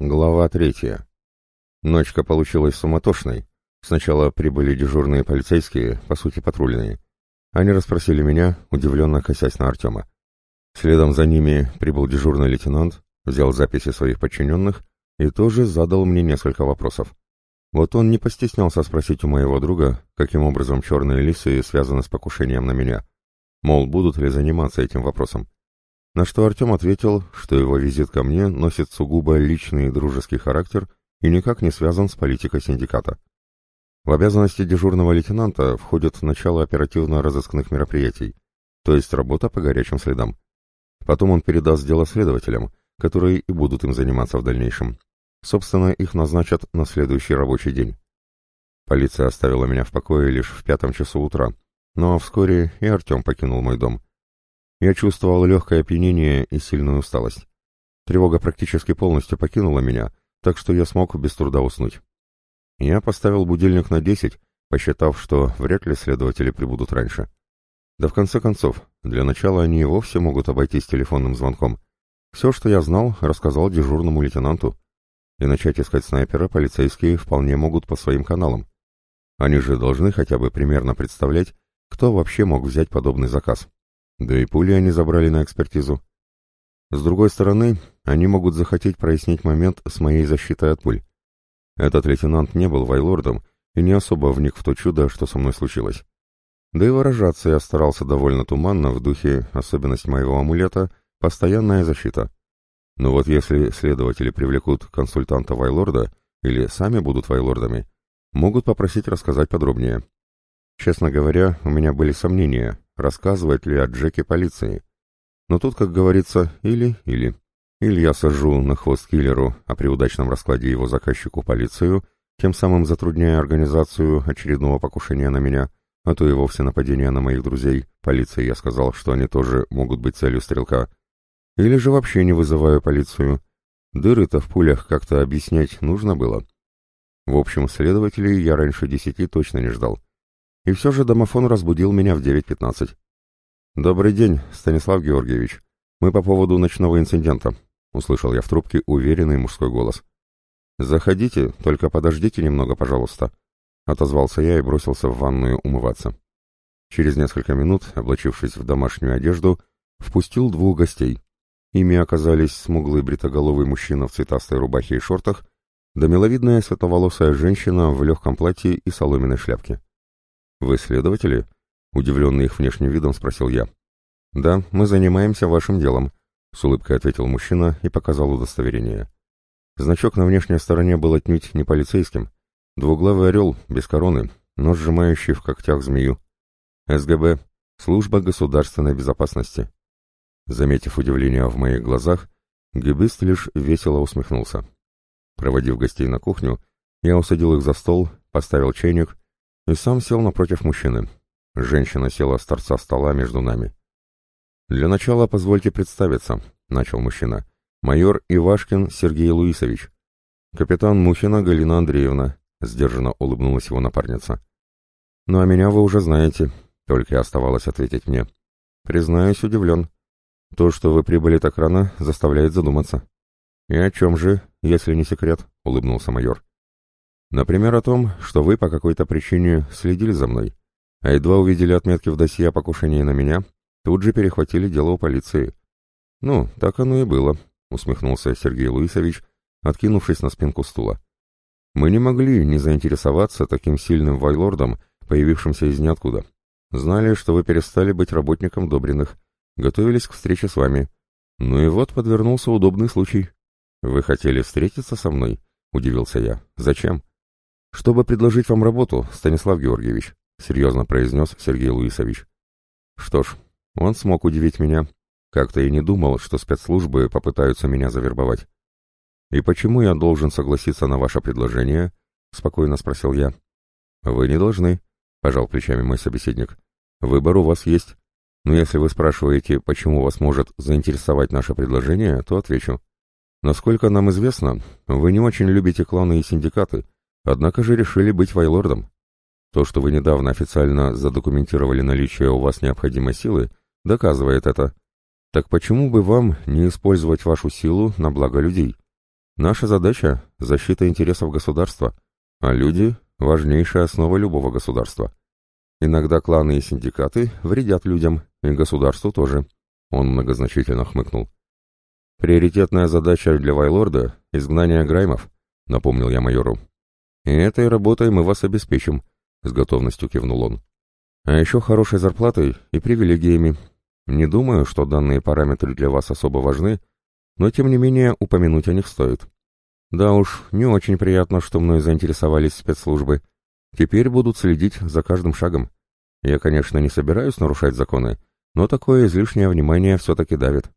Глава третья. Ночка получилась суматошной. Сначала прибыли дежурные полицейские, по сути патрульные. Они расспросили меня, удивленно косясь на Артема. Следом за ними прибыл дежурный лейтенант, взял записи своих подчиненных и тоже задал мне несколько вопросов. Вот он не постеснялся спросить у моего друга, каким образом черные лисы связаны с покушением на меня. Мол, будут ли заниматься этим вопросом. На что Артем ответил, что его визит ко мне носит сугубо личный и дружеский характер и никак не связан с политикой синдиката. В обязанности дежурного лейтенанта входит начало оперативно-розыскных мероприятий, то есть работа по горячим следам. Потом он передаст дело следователям, которые и будут им заниматься в дальнейшем. Собственно, их назначат на следующий рабочий день. Полиция оставила меня в покое лишь в пятом часу утра, но вскоре и Артем покинул мой дом. Я чувствовал легкое опьянение и сильную усталость. Тревога практически полностью покинула меня, так что я смог без труда уснуть. Я поставил будильник на десять, посчитав, что вряд ли следователи прибудут раньше. Да в конце концов, для начала они и вовсе могут обойтись телефонным звонком. Все, что я знал, рассказал дежурному лейтенанту. И начать искать снайпера полицейские вполне могут по своим каналам. Они же должны хотя бы примерно представлять, кто вообще мог взять подобный заказ. Да и пули они забрали на экспертизу. С другой стороны, они могут захотеть прояснить момент с моей защитой от пуль. Этот лейтенант не был вайлордом и не особо вник в то чудо, что со мной случилось. Да и выражаться я старался довольно туманно в духе особенность моего амулета — постоянная защита. Но вот если следователи привлекут консультанта Вайлорда или сами будут Вайлордами, могут попросить рассказать подробнее. Честно говоря, у меня были сомнения, рассказывать ли о Джеке полиции. Но тут, как говорится, или-или. Или я сажу на хвост киллеру, а при удачном раскладе его заказчику полицию, тем самым затрудняя организацию очередного покушения на меня, а то и вовсе нападения на моих друзей. Полиции я сказал, что они тоже могут быть целью стрелка. Или же вообще не вызываю полицию. Дыры-то в пулях как-то объяснять нужно было. В общем, следователей я раньше десяти точно не ждал. И все же домофон разбудил меня в 9.15. «Добрый день, Станислав Георгиевич. Мы по поводу ночного инцидента», — услышал я в трубке уверенный мужской голос. «Заходите, только подождите немного, пожалуйста», — отозвался я и бросился в ванную умываться. Через несколько минут, облачившись в домашнюю одежду, впустил двух гостей. Ими оказались смуглый бритоголовый мужчина в цветастой рубахе и шортах, да миловидная светловолосая женщина в легком платье и соломенной шляпке. «Вы следователи?» — удивленный их внешним видом спросил я. «Да, мы занимаемся вашим делом», — с улыбкой ответил мужчина и показал удостоверение. Значок на внешней стороне был отнюдь не полицейским. Двуглавый орел, без короны, но сжимающий в когтях змею. СГБ, Служба государственной безопасности. Заметив удивление в моих глазах, гибист лишь весело усмехнулся. Проводив гостей на кухню, я усадил их за стол, поставил чайник и сам сел напротив мужчины. Женщина села с торца стола между нами. «Для начала позвольте представиться», — начал мужчина. «Майор Ивашкин Сергей Луисович. Капитан Мухина Галина Андреевна», — сдержанно улыбнулась его напарница. «Ну а меня вы уже знаете», — только и оставалось ответить мне. «Признаюсь, удивлен. То, что вы прибыли так рано, заставляет задуматься». «И о чем же, если не секрет?» — улыбнулся майор. Например, о том, что вы по какой-то причине следили за мной, а едва увидели отметки в досье о покушении на меня, тут же перехватили дело у полиции. Ну, так оно и было, усмехнулся Сергей Луисович, откинувшись на спинку стула. Мы не могли не заинтересоваться таким сильным вайлордом, появившимся из ниоткуда. Знали, что вы перестали быть работником Добриных, готовились к встрече с вами. Ну и вот подвернулся удобный случай. Вы хотели встретиться со мной? Удивился я. Зачем? «Чтобы предложить вам работу, Станислав Георгиевич», — серьезно произнес Сергей Луисович. «Что ж, он смог удивить меня. Как-то и не думал, что спецслужбы попытаются меня завербовать». «И почему я должен согласиться на ваше предложение?» — спокойно спросил я. «Вы не должны», — пожал плечами мой собеседник. «Выбор у вас есть. Но если вы спрашиваете, почему вас может заинтересовать наше предложение, то отвечу. Насколько нам известно, вы не очень любите кланы и синдикаты, Однако же решили быть вайлордом. То, что вы недавно официально задокументировали наличие у вас необходимой силы, доказывает это. Так почему бы вам не использовать вашу силу на благо людей? Наша задача — защита интересов государства, а люди — важнейшая основа любого государства. Иногда кланы и синдикаты вредят людям, и государству тоже. Он многозначительно хмыкнул. «Приоритетная задача для Вайлорда — изгнание Граймов», — напомнил я майору. «И этой работой мы вас обеспечим», — с готовностью кивнул он. «А еще хорошей зарплатой и привилегиями. Не думаю, что данные параметры для вас особо важны, но тем не менее упомянуть о них стоит. Да уж, не очень приятно, что мной заинтересовались спецслужбы. Теперь будут следить за каждым шагом. Я, конечно, не собираюсь нарушать законы, но такое излишнее внимание все-таки давит.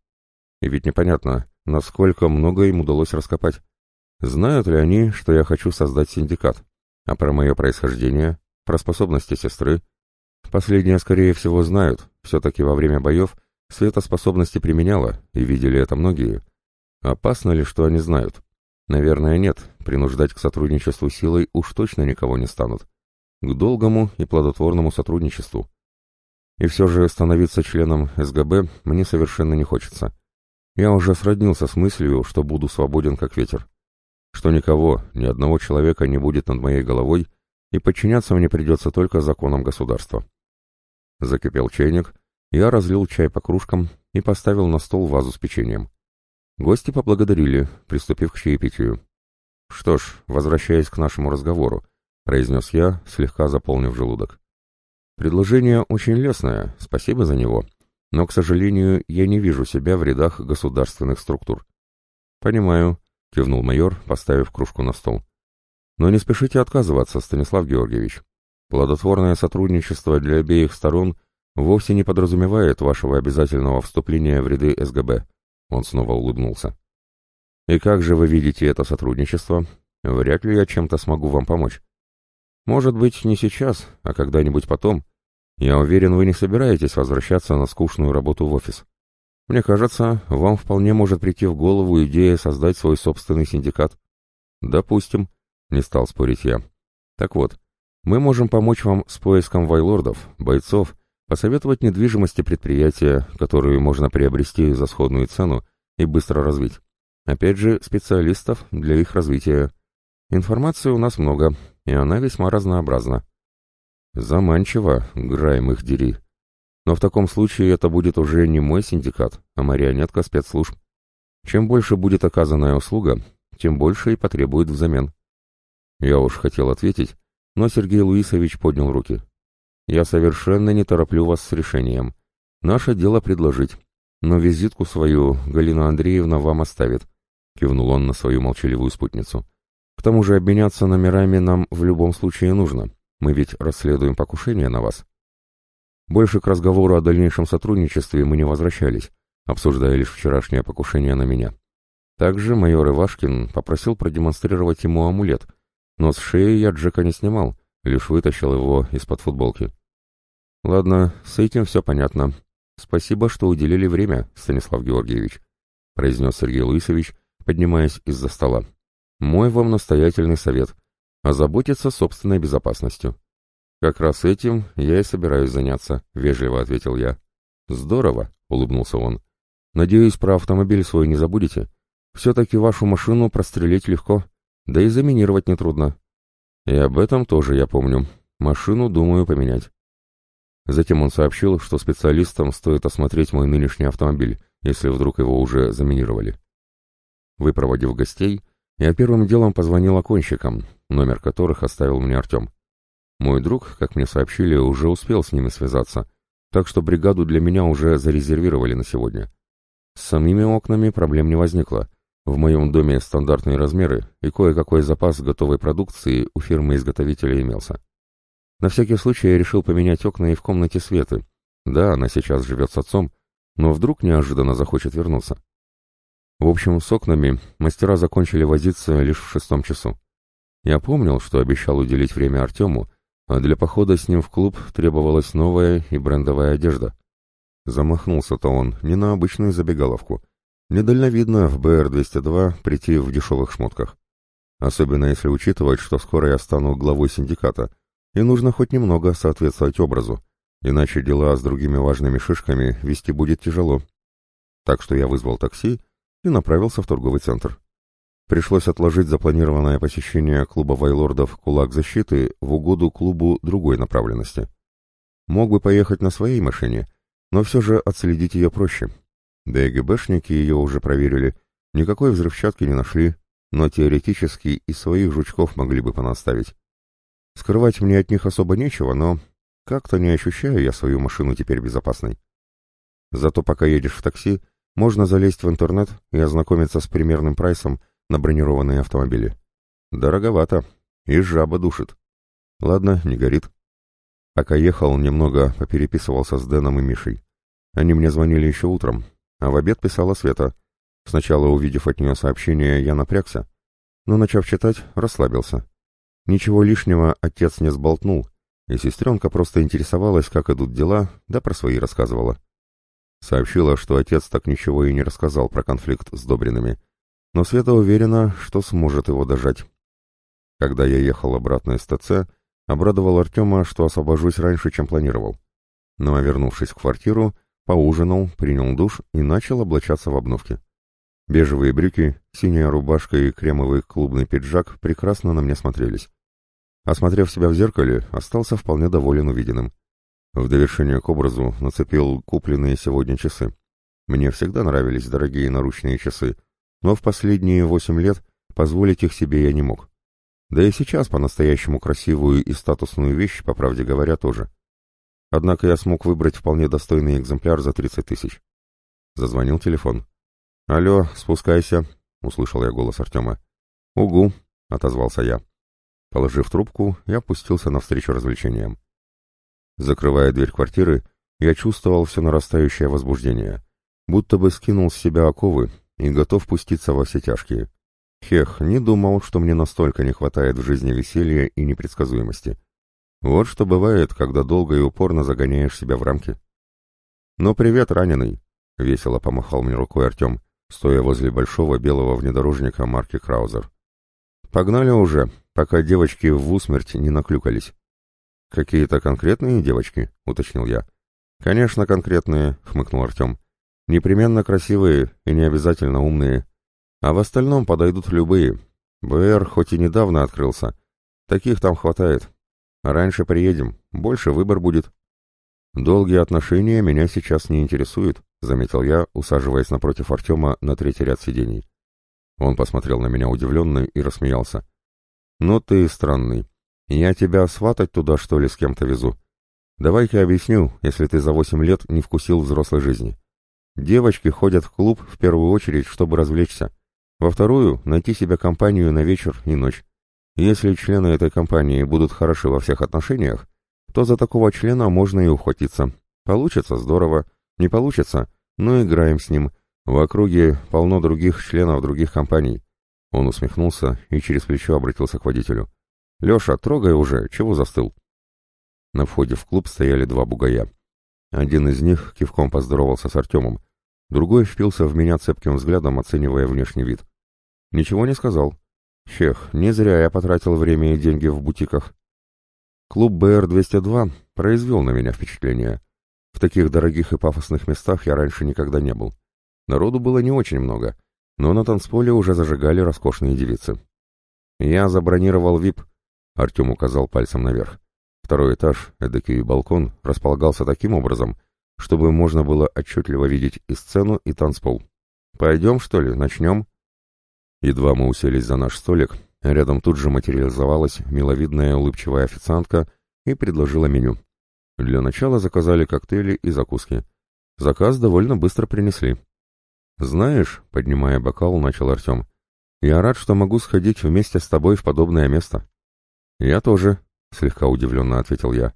И ведь непонятно, насколько много им удалось раскопать. Знают ли они, что я хочу создать синдикат? А про мое происхождение, про способности сестры? Последнее, скорее всего, знают. Все-таки во время боев Света способности применяла, и видели это многие. Опасно ли, что они знают? Наверное, нет. Принуждать к сотрудничеству силой уж точно никого не станут. К долгому и плодотворному сотрудничеству. И все же становиться членом СГБ мне совершенно не хочется. Я уже сроднился с мыслью, что буду свободен как ветер. Что никого, ни одного человека не будет над моей головой, и подчиняться мне придется только законам государства. Закипел чайник, я разлил чай по кружкам и поставил на стол вазу с печеньем. Гости поблагодарили, приступив к чаепитию. «Что ж, возвращаясь к нашему разговору», — произнес я, слегка заполнив желудок. «Предложение очень лестное, спасибо за него, но, к сожалению, я не вижу себя в рядах государственных структур». «Понимаю», — кивнул майор, поставив кружку на стол. «Но не спешите отказываться, Станислав Георгиевич. Плодотворное сотрудничество для обеих сторон вовсе не подразумевает вашего обязательного вступления в ряды СГБ». Он снова улыбнулся. «И как же вы видите это сотрудничество? Вряд ли я чем-то смогу вам помочь. Может быть, не сейчас, а когда-нибудь потом. Я уверен, вы не собираетесь возвращаться на скучную работу в офис. Мне кажется, вам вполне может прийти в голову идея создать свой собственный синдикат. Допустим, не стал спорить я. Так вот, мы можем помочь вам с поиском вайлордов, бойцов, посоветовать недвижимости предприятия, которую можно приобрести за сходную цену и быстро развить. Опять же, специалистов для их развития. Информации у нас много, и она весьма разнообразна. Заманчиво, Грайм их дери. Но в таком случае это будет уже не мой синдикат, а марионетка спецслужб. Чем больше будет оказанная услуга, тем больше и потребует взамен. Я уж хотел ответить, но Сергей Луисович поднял руки. Я совершенно не тороплю вас с решением. Наше дело предложить. Но визитку свою Галина Андреевна вам оставит, кивнул он на свою молчаливую спутницу. К тому же обменяться номерами нам в любом случае нужно. Мы ведь расследуем покушение на вас. Больше к разговору о дальнейшем сотрудничестве мы не возвращались, обсуждая лишь вчерашнее покушение на меня. Также майор Ивашкин попросил продемонстрировать ему амулет, но с шеи я Джека не снимал, лишь вытащил его из-под футболки. «Ладно, с этим все понятно. Спасибо, что уделили время, Станислав Георгиевич», произнес Сергей Луисович, поднимаясь из-за стола. «Мой вам настоятельный совет озаботиться собственной безопасностью. «Как раз этим я и собираюсь заняться», — вежливо ответил я. «Здорово», — улыбнулся он. «Надеюсь, про автомобиль свой не забудете. Все-таки вашу машину прострелить легко, да и заминировать нетрудно. И об этом тоже я помню. Машину думаю поменять». Затем он сообщил, что специалистам стоит осмотреть мой нынешний автомобиль, если вдруг его уже заминировали. Выпроводив гостей, я первым делом позвонил оконщикам, номер которых оставил мне Артем. Мой друг, как мне сообщили, уже успел с ними связаться, так что бригаду для меня уже зарезервировали на сегодня. С самими окнами проблем не возникло. В моем доме стандартные размеры, и кое-какой запас готовой продукции у фирмы-изготовителя имелся. На всякий случай я решил поменять окна и в комнате Светы. Да, она сейчас живет с отцом, но вдруг неожиданно захочет вернуться. В общем, с окнами мастера закончили возиться лишь в шестом часу. Я помнил, что обещал уделить время Артему, а для похода с ним в клуб требовалась новая и брендовая одежда. Замахнулся-то он не на обычную забегаловку. Недальновидно в БР-202 прийти в дешевых шмотках. Особенно если учитывать, что скоро я стану главой синдиката, и нужно хоть немного соответствовать образу, иначе дела с другими важными шишками вести будет тяжело. Так что я вызвал такси и направился в торговый центр. Пришлось отложить запланированное посещение клуба вайлордов «Кулак защиты» в угоду клубу другой направленности. Мог бы поехать на своей машине, но все же отследить ее проще. Да и ГБшники ее уже проверили, никакой взрывчатки не нашли, но теоретически и своих жучков могли бы понаставить. Скрывать мне от них особо нечего, но как-то не ощущаю я свою машину теперь безопасной. Зато пока едешь в такси, можно залезть в интернет и ознакомиться с примерным прайсом на бронированные автомобили. Дороговато, и жаба душит. Ладно, не горит. Пока ехал, немного попереписывался с Дэном и Мишей. Они мне звонили еще утром, а в обед писала Света. Сначала, увидев от нее сообщение, я напрягся, но, начав читать, расслабился. Ничего лишнего отец не сболтнул, и сестренка просто интересовалась, как идут дела, да про свои рассказывала. Сообщила, что отец так ничего и не рассказал про конфликт с Добринами, но Света уверена, что сможет его дожать. Когда я ехал обратно из ТЦ, обрадовал Артема, что освобожусь раньше, чем планировал. Ну а вернувшись в квартиру, поужинал, принял душ и начал облачаться в обновке. Бежевые брюки, синяя рубашка и кремовый клубный пиджак прекрасно на мне смотрелись. Осмотрев себя в зеркале, остался вполне доволен увиденным. В довершение к образу нацепил купленные сегодня часы. Мне всегда нравились дорогие наручные часы, но в последние восемь лет позволить их себе я не мог. Да и сейчас по-настоящему красивую и статусную вещь, по правде говоря, тоже. Однако я смог выбрать вполне достойный экземпляр за 30 тысяч. Зазвонил телефон. «Алло, спускайся», — услышал я голос Артема. «Угу», — отозвался я. Положив трубку, я опустился навстречу развлечениям. Закрывая дверь квартиры, я чувствовал все нарастающее возбуждение, будто бы скинул с себя оковы и готов пуститься во все тяжкие. Хех, не думал, что мне настолько не хватает в жизни веселья и непредсказуемости. Вот что бывает, когда долго и упорно загоняешь себя в рамки. «Ну, привет, раненый!» — весело помахал мне рукой Артем, стоя возле большого белого внедорожника марки Краузер. «Погнали уже, пока девочки в усмерть не наклюкались». «Какие-то конкретные девочки?» — уточнил я. «Конечно, конкретные», — хмыкнул Артем. «Непременно красивые и не обязательно умные. А в остальном подойдут любые. БР хоть и недавно открылся. Таких там хватает. Раньше приедем, больше выбор будет. Долгие отношения меня сейчас не интересуют, заметил я, усаживаясь напротив Артема на третий ряд сидений. Он посмотрел на меня удивленно и рассмеялся. «Ну ты странный. Я тебя сватать туда, что ли, с кем-то везу? Давай-ка объясню, если ты за восемь лет не вкусил взрослой жизни. Девочки ходят в клуб в первую очередь, чтобы развлечься. Во вторую — найти себе компанию на вечер и ночь. Если члены этой компании будут хороши во всех отношениях, то за такого члена можно и ухватиться. Получится — здорово, не получится — ну играем с ним. В округе полно других членов других компаний. Он усмехнулся и через плечо обратился к водителю. «Леша, трогай уже, чего застыл?» На входе в клуб стояли два бугая. Один из них кивком поздоровался с Артемом, другой впился в меня цепким взглядом, оценивая внешний вид. Ничего не сказал, Чех, не зря я потратил время и деньги в бутиках. Клуб БР-202 произвел на меня впечатление. В таких дорогих и пафосных местах я раньше никогда не был. Народу было не очень много, но на танцполе уже зажигали роскошные девицы. Я забронировал ВИП, Артем указал пальцем наверх. Второй этаж, эдакий балкон, располагался таким образом, чтобы можно было отчетливо видеть и сцену, и танцпол. «Пойдем, что ли, начнем?» Едва мы уселись за наш столик, рядом тут же материализовалась миловидная улыбчивая официантка и предложила меню. Для начала заказали коктейли и закуски. Заказ довольно быстро принесли. «Знаешь», — поднимая бокал, начал Артем, — «я рад, что могу сходить вместе с тобой в подобное место». «Я тоже», — слегка удивленно ответил я.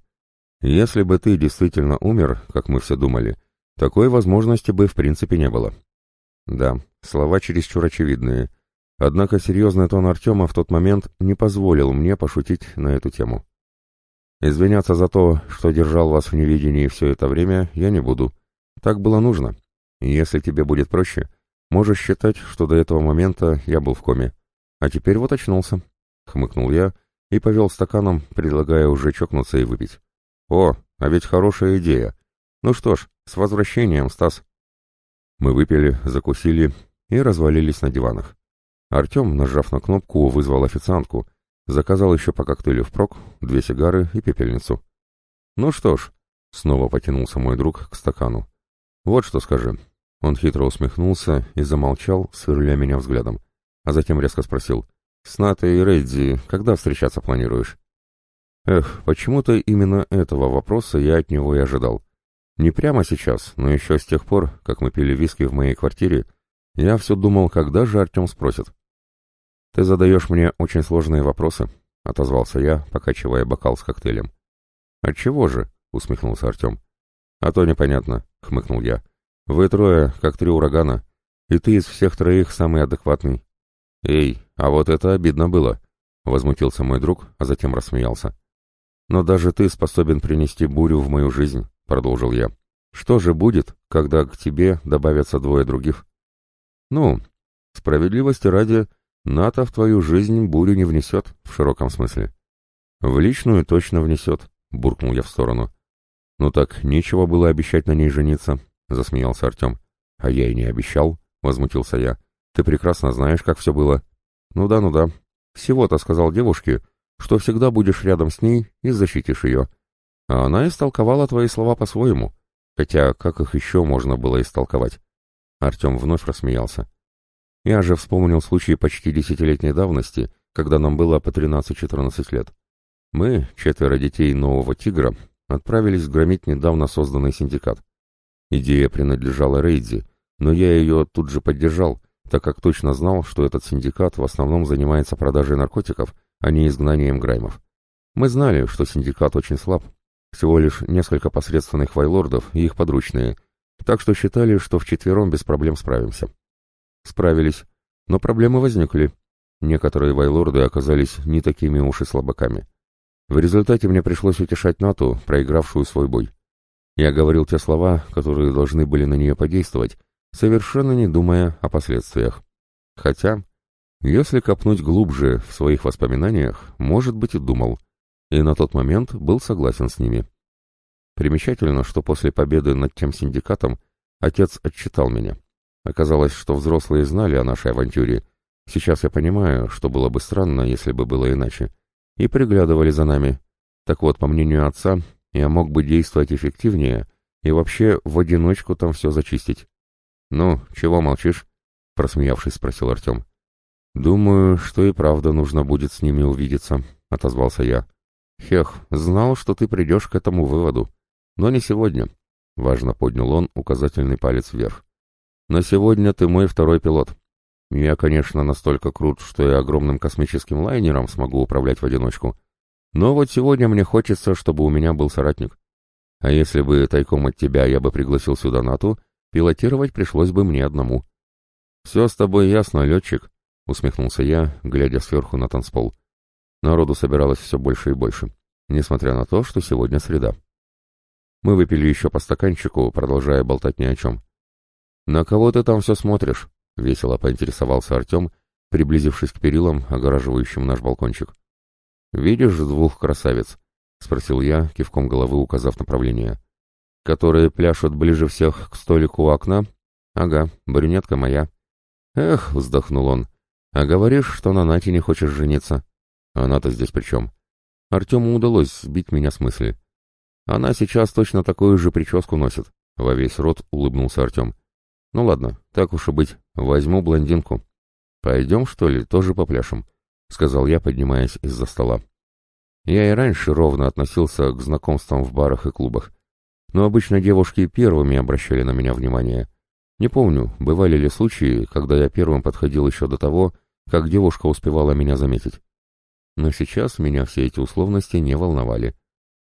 «Если бы ты действительно умер, как мы все думали, такой возможности бы в принципе не было». «Да, слова чересчур очевидные, Однако серьезный тон Артема в тот момент не позволил мне пошутить на эту тему. Извиняться за то, что держал вас в невидении все это время, я не буду. Так было нужно. если тебе будет проще, можешь считать, что до этого момента я был в коме. А теперь вот очнулся. Хмыкнул я и повел стаканом, предлагая уже чокнуться и выпить. О, а ведь хорошая идея. Ну что ж, с возвращением, Стас. Мы выпили, закусили и развалились на диванах. Артем, нажав на кнопку, вызвал официантку, заказал еще по коктейлю впрок, две сигары и пепельницу. «Ну что ж», — снова потянулся мой друг к стакану. «Вот что скажи». Он хитро усмехнулся и замолчал, сверля меня взглядом, а затем резко спросил. «С Натой и Рейдзи когда встречаться планируешь?» Эх, почему-то именно этого вопроса я от него и ожидал. Не прямо сейчас, но еще с тех пор, как мы пили виски в моей квартире, я все думал, когда же Артем спросит. «Ты задаешь мне очень сложные вопросы», — отозвался я, покачивая бокал с коктейлем. «Отчего же?» — усмехнулся Артем. «А то непонятно», — хмыкнул я. «Вы трое, как три урагана, и ты из всех троих самый адекватный». «Эй, а вот это обидно было», — возмутился мой друг, а затем рассмеялся. «Но даже ты способен принести бурю в мою жизнь», — продолжил я. «Что же будет, когда к тебе добавятся двое других?» «Ну, справедливости ради, НАТО в твою жизнь бурю не внесет, в широком смысле». «В личную точно внесет», — буркнул я в сторону. «Ну так, нечего было обещать на ней жениться», — засмеялся Артем. «А я и не обещал», — возмутился я. «Ты прекрасно знаешь, как все было». «Ну да, ну да. Всего-то сказал девушке, что всегда будешь рядом с ней и защитишь ее. А она истолковала твои слова по-своему. Хотя как их еще можно было истолковать? Артем вновь рассмеялся. Я же вспомнил случай почти десятилетней давности, когда нам было по 13-14 лет. Мы, четверо детей нового «Тигра», отправились громить недавно созданный синдикат. Идея принадлежала Рейдзи, но я ее тут же поддержал, так как точно знал, что этот синдикат в основном занимается продажей наркотиков, а не изгнанием граймов. Мы знали, что синдикат очень слаб, всего лишь несколько посредственных вайлордов и их подручные, так что считали, что вчетвером без проблем справимся. Справились, но проблемы возникли. Некоторые вайлорды оказались не такими уж и слабаками. В результате мне пришлось утешать Нату, проигравшую свой бой. Я говорил те слова, которые должны были на нее подействовать, совершенно не думая о последствиях. Хотя, если копнуть глубже в своих воспоминаниях, может быть и думал, и на тот момент был согласен с ними. Примечательно, что после победы над тем синдикатом отец отчитал меня. Оказалось, что взрослые знали о нашей авантюре. Сейчас я понимаю, что было бы странно, если бы было иначе. И приглядывали за нами. Так вот, по мнению отца, я мог бы действовать эффективнее и вообще в одиночку там все зачистить. «Ну, чего молчишь?» — просмеявшись, спросил Артем. «Думаю, что и правда нужно будет с ними увидеться», — отозвался я. «Хех, знал, что ты придешь к этому выводу. Но не сегодня», — важно поднял он указательный палец вверх. «На сегодня ты мой второй пилот. Я, конечно, настолько крут, что и огромным космическим лайнером смогу управлять в одиночку. Но вот сегодня мне хочется, чтобы у меня был соратник. А если бы тайком от тебя я бы пригласил сюда НАТО, пилотировать пришлось бы мне одному». «Все с тобой ясно, летчик», — усмехнулся я, глядя сверху на танцпол. Народу собиралось все больше и больше, несмотря на то, что сегодня среда. Мы выпили еще по стаканчику, продолжая болтать ни о чем. «На кого ты там все смотришь?» — весело поинтересовался Артем, приблизившись к перилам, огораживающим наш балкончик. «Видишь двух красавиц?» — спросил я, кивком головы указав направление. «Которые пляшут ближе всех к столику у окна? Ага, брюнетка моя». «Эх», — вздохнул он, — «а говоришь, что на Нате не хочешь жениться?» «Она-то здесь при чем?» Артему удалось сбить меня с мысли. Она сейчас точно такую же прическу носит. Во весь рот улыбнулся Артем. Ну ладно, так уж и быть, возьму блондинку. Пойдем, что ли, тоже попляшем, сказал я, поднимаясь из-за стола. Я и раньше ровно относился к знакомствам в барах и клубах, но обычно девушки первыми обращали на меня внимание. Не помню, бывали ли случаи, когда я первым подходил еще до того, как девушка успевала меня заметить. Но сейчас меня все эти условности не волновали.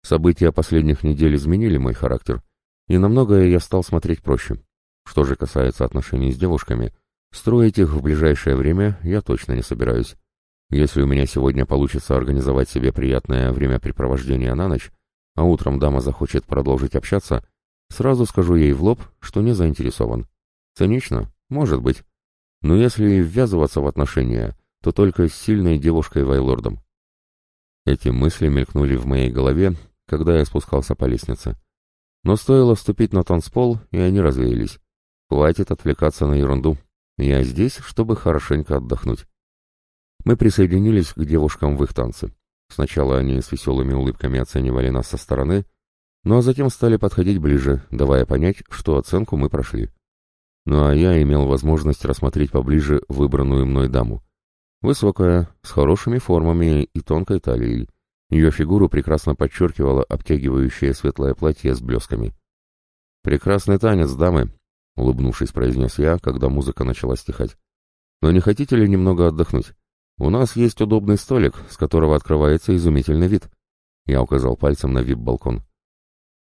События последних недель изменили мой характер, и на многое я стал смотреть проще. Что же касается отношений с девушками, строить их в ближайшее время я точно не собираюсь. Если у меня сегодня получится организовать себе приятное времяпрепровождение на ночь, а утром дама захочет продолжить общаться, сразу скажу ей в лоб, что не заинтересован. Цинично? Может быть. Но если и ввязываться в отношения, то только с сильной девушкой-вайлордом. Эти мысли мелькнули в моей голове, когда я спускался по лестнице. Но стоило вступить на танцпол, и они развеялись. Хватит отвлекаться на ерунду. Я здесь, чтобы хорошенько отдохнуть. Мы присоединились к девушкам в их танце. Сначала они с веселыми улыбками оценивали нас со стороны, ну а затем стали подходить ближе, давая понять, что оценку мы прошли. Ну а я имел возможность рассмотреть поближе выбранную мной даму. Высокая, с хорошими формами и тонкой талией. Ее фигуру прекрасно подчеркивало обтягивающее светлое платье с блесками. «Прекрасный танец, дамы», — улыбнувшись, произнес я, когда музыка начала стихать. «Но не хотите ли немного отдохнуть? У нас есть удобный столик, с которого открывается изумительный вид». Я указал пальцем на вип-балкон.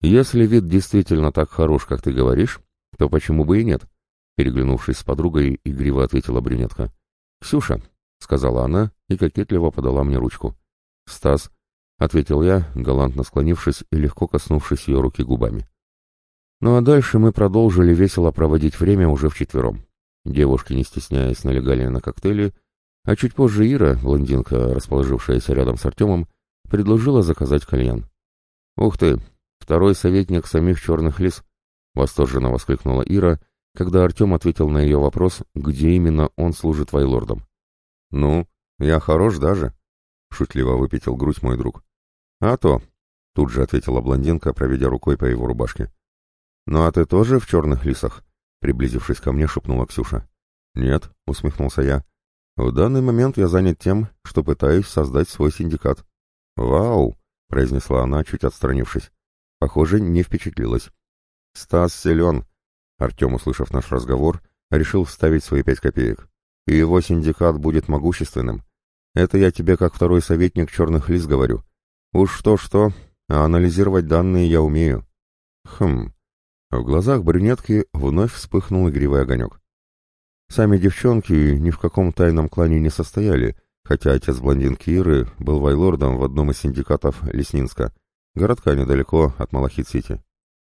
«Если вид действительно так хорош, как ты говоришь, то почему бы и нет?» Переглянувшись с подругой, игриво ответила брюнетка. «Ксюша», — сказала она и кокетливо подала мне ручку. «Стас», — ответил я, галантно склонившись и легко коснувшись ее руки губами. Ну а дальше мы продолжили весело проводить время уже вчетвером. Девушки, не стесняясь, налегали на коктейли, а чуть позже Ира, блондинка, расположившаяся рядом с Артемом, предложила заказать кальян. «Ух ты, второй советник самих черных лис!» — восторженно воскликнула Ира, когда Артем ответил на ее вопрос, где именно он служит вайлордом. «Ну, я хорош даже», — шутливо выпятил грудь мой друг. «А то», — тут же ответила блондинка, проведя рукой по его рубашке. «Ну а ты тоже в черных лисах?» — приблизившись ко мне, шепнула Ксюша. «Нет», — усмехнулся я. «В данный момент я занят тем, что пытаюсь создать свой синдикат». «Вау!» — произнесла она, чуть отстранившись. Похоже, не впечатлилась. «Стас силен», Артем, услышав наш разговор, решил вставить свои пять копеек. И его синдикат будет могущественным. Это я тебе как второй советник черных лис говорю. Уж что-что, а анализировать данные я умею. Хм. В глазах брюнетки вновь вспыхнул игривый огонек. Сами девчонки ни в каком тайном клане не состояли, хотя отец блондинки Иры был вайлордом в одном из синдикатов Леснинска, городка недалеко от Малахит-Сити.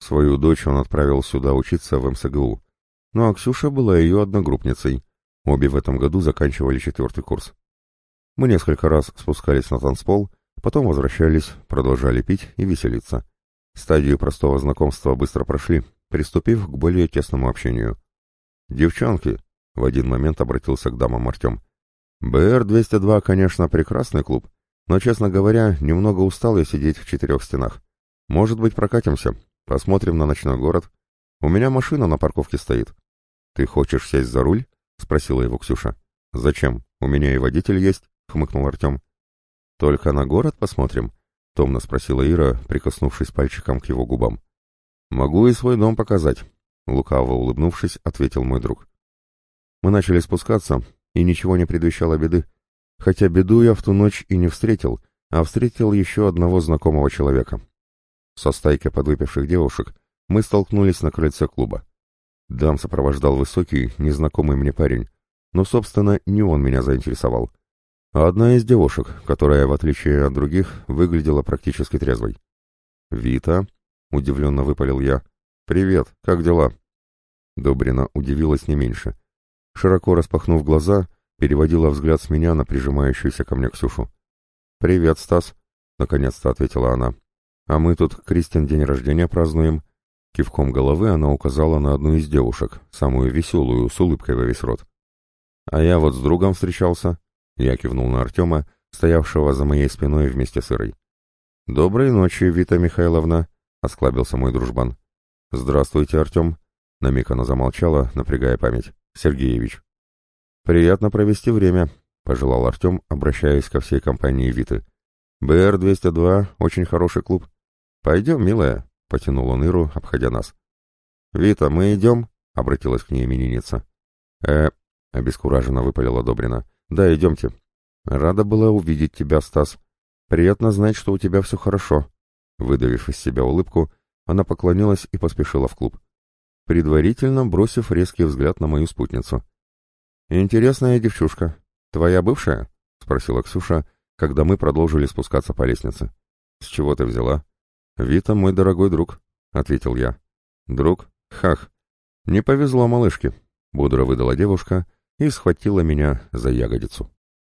Свою дочь он отправил сюда учиться в МСГУ. Ну а Ксюша была ее одногруппницей. Обе в этом году заканчивали четвертый курс. Мы несколько раз спускались на танцпол, потом возвращались, продолжали пить и веселиться. Стадию простого знакомства быстро прошли, приступив к более тесному общению. «Девчонки!» — в один момент обратился к дамам Артем. «БР-202, конечно, прекрасный клуб, но, честно говоря, немного устал я сидеть в четырех стенах. Может быть, прокатимся, Посмотрим на ночной город. У меня машина на парковке стоит. Ты хочешь сесть за руль? Спросила его Ксюша. Зачем? У меня и водитель есть, хмыкнул Артем. Только на город посмотрим? Томно спросила Ира, прикоснувшись пальчиком к его губам. Могу и свой дом показать. Лукаво улыбнувшись, ответил мой друг. Мы начали спускаться, и ничего не предвещало беды. Хотя беду я в ту ночь и не встретил, а встретил еще одного знакомого человека. Со стайкой подвыпивших девушек мы столкнулись на крыльце клуба. Дам сопровождал высокий, незнакомый мне парень, но, собственно, не он меня заинтересовал, а одна из девушек, которая, в отличие от других, выглядела практически трезвой. «Вита?» — удивленно выпалил я. «Привет, как дела?» Добрина удивилась не меньше. Широко распахнув глаза, переводила взгляд с меня на прижимающуюся ко мне Ксюшу. «Привет, Стас», — наконец-то ответила она. А мы тут Кристин день рождения празднуем. Кивком головы она указала на одну из девушек, самую веселую, с улыбкой во весь рот. А я вот с другом встречался. Я кивнул на Артема, стоявшего за моей спиной вместе с Ирой. «Доброй ночи, Вита Михайловна», — осклабился мой дружбан. «Здравствуйте, Артем», — на миг она замолчала, напрягая память. «Сергеевич». «Приятно провести время», — пожелал Артем, обращаясь ко всей компании Виты. «БР-202 — очень хороший клуб. «Пойдем, милая», — потянул он Иру, обходя нас. «Вита, мы идем?» — обратилась к ней именинница. «Э...» — обескураженно выпалила Добрина. «Да, идемте». «Рада была увидеть тебя, Стас. Приятно знать, что у тебя все хорошо». Выдавив из себя улыбку, она поклонилась и поспешила в клуб, предварительно бросив резкий взгляд на мою спутницу. «Интересная девчушка. Твоя бывшая?» — спросила Ксюша, когда мы продолжили спускаться по лестнице. «С чего ты взяла?» «Вита мой дорогой друг», — ответил я. «Друг? Хах! Не повезло малышке», — бодро выдала девушка и схватила меня за ягодицу.